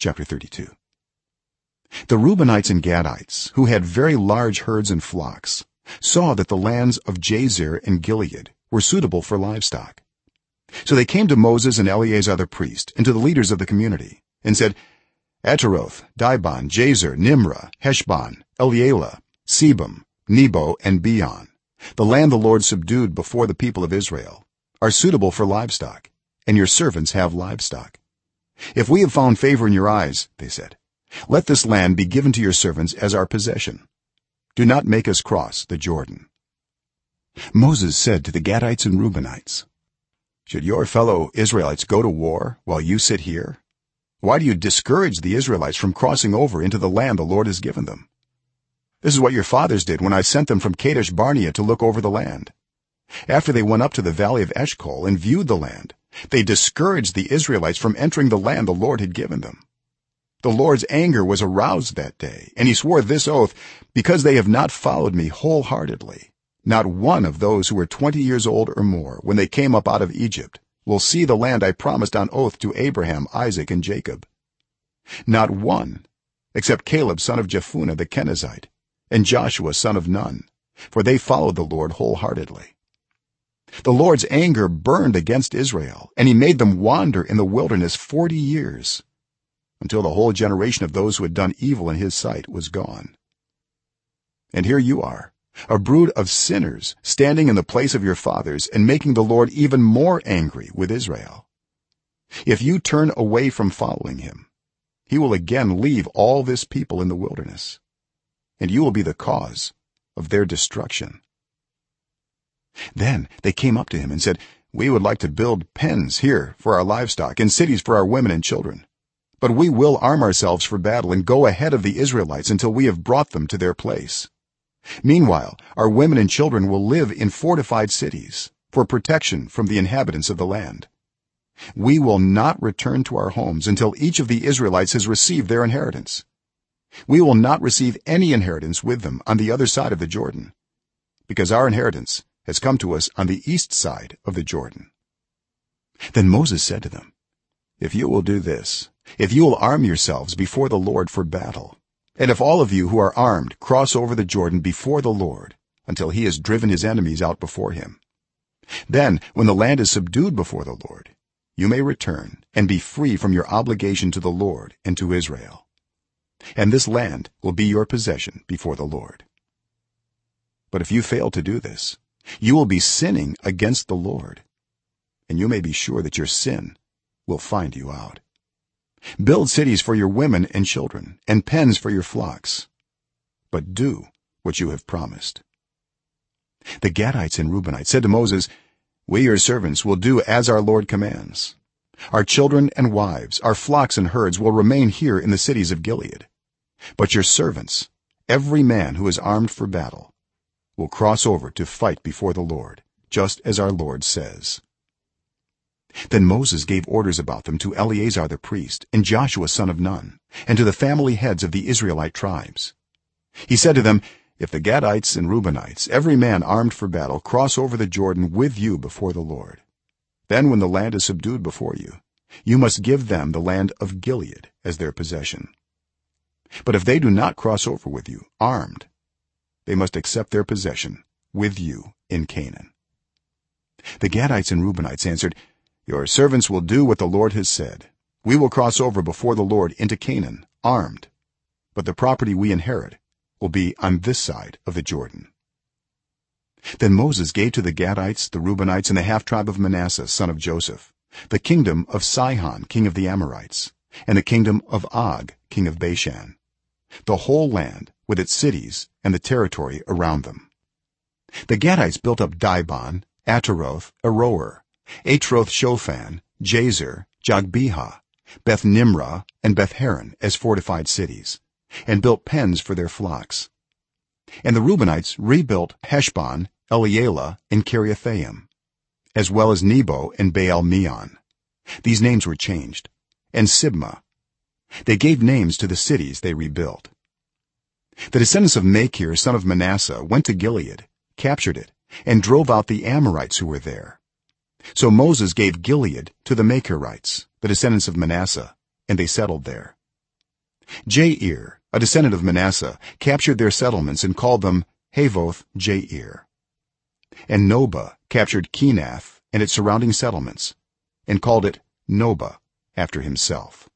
chapter 32 the reubenites and gadites who had very large herds and flocks saw that the lands of jazer and gilead were suitable for livestock. So they came to moses and eleazar the priest and to the leaders of the community and said ataroth dibon jazer nimrah heshbon elealeh sebam nebo and beon the land the lord subdued before the people of israel are suitable for livestock and your servants have livestock if we have found favor in your eyes they said let this land be given to your servants as our possession. Do not make us cross the jordan. Moses said to the gadites and reubenites should your fellow israelites go to war while you sit here? Why do you discourage the israelites from crossing over into the land the lord has given them? This is what your fathers did when i sent them from kadesh barnea to look over the land. After they went up to the valley of eshcol and viewed the land they discouraged the israelites from entering the land the lord had given them. The lord's anger was aroused that day and he swore this oath because they have not followed me wholeheartedly not one of those who were 20 years old or more when they came up out of egypt will see the land i promised on oath to abraham isaac and jacob. Not one except caleb son of jephunneh the kenizzite and joshua son of nun for they followed the lord wholeheartedly the lord's anger burned against israel and he made them wander in the wilderness 40 years until the whole generation of those who had done evil in his sight was gone. And here you are a brood of sinners standing in the place of your fathers and making the lord even more angry with israel. If you turn away from following him he will again leave all this people in the wilderness and you will be the cause of their destruction then they came up to him and said we would like to build pens here for our livestock and cities for our women and children. But we will arm ourselves for battle and go ahead of the israelites until we have brought them to their place. Meanwhile our women and children will live in fortified cities for protection from the inhabitants of the land. We will not return to our homes until each of the israelites has received their inheritance. We will not receive any inheritance with them on the other side of the jordan because our inheritance has come to us on the east side of the jordan. Then moses said to them if you will do this if you will arm yourselves before the lord for battle and if all of you who are armed cross over the jordan before the lord until he has driven his enemies out before him then when the land is subdued before the lord you may return and be free from your obligation to the lord and to israel. And this land will be your possession before the lord. But if you fail to do this you will be sinning against the lord and you may be sure that your sin will find you out. Build cities for your women and children and pens for your flocks but do what you have promised. The gadites and reubenites said to moses we your servants will do as our lord commands. Our children and wives our flocks and herds will remain here in the cities of gilead. But your servants every man who is armed for battle will cross over to fight before the lord just as our lord says. Then moses gave orders about them to eleazar the priest and joshua son of nun and to the family heads of the israelite tribes. He said to them if the gadites and reubenites every man armed for battle cross over the jordan with you before the lord then when the land is subdued before you you must give them the land of gilead as their possession. But if they do not cross over with you armed they must accept their possession with you in canaan. The gadites and reubenites answered your servants will do what the lord has said. We will cross over before the lord into canaan armed. But the property we inherit will be on this side of the jordan. Then moses gave to the gadites the reubenites and the half tribe of manasseh son of joseph the kingdom of sihon king of the amorites and the kingdom of og king of bashan. The whole land with its cities and the territory around them. The gadites built up dibon ataroth aroer atroth shophan jazer jogbehah beth nimrah and beth haran as fortified cities and built pens for their flocks. And the reubenites rebuilt heshbon elealeh and kiriathaim as well as nebo and baal meon. These names were changed and sibmah. They gave names to the cities they rebuilt the descendants of machir son of manasseh went to gilead captured it and drove out the amorites who were there. So moses gave gilead to the machirites the descendants of manasseh and they settled there. Jair a descendant of manasseh captured their settlements and called them havoth jair. And noba captured kenath and its surrounding settlements and called it noba after himself.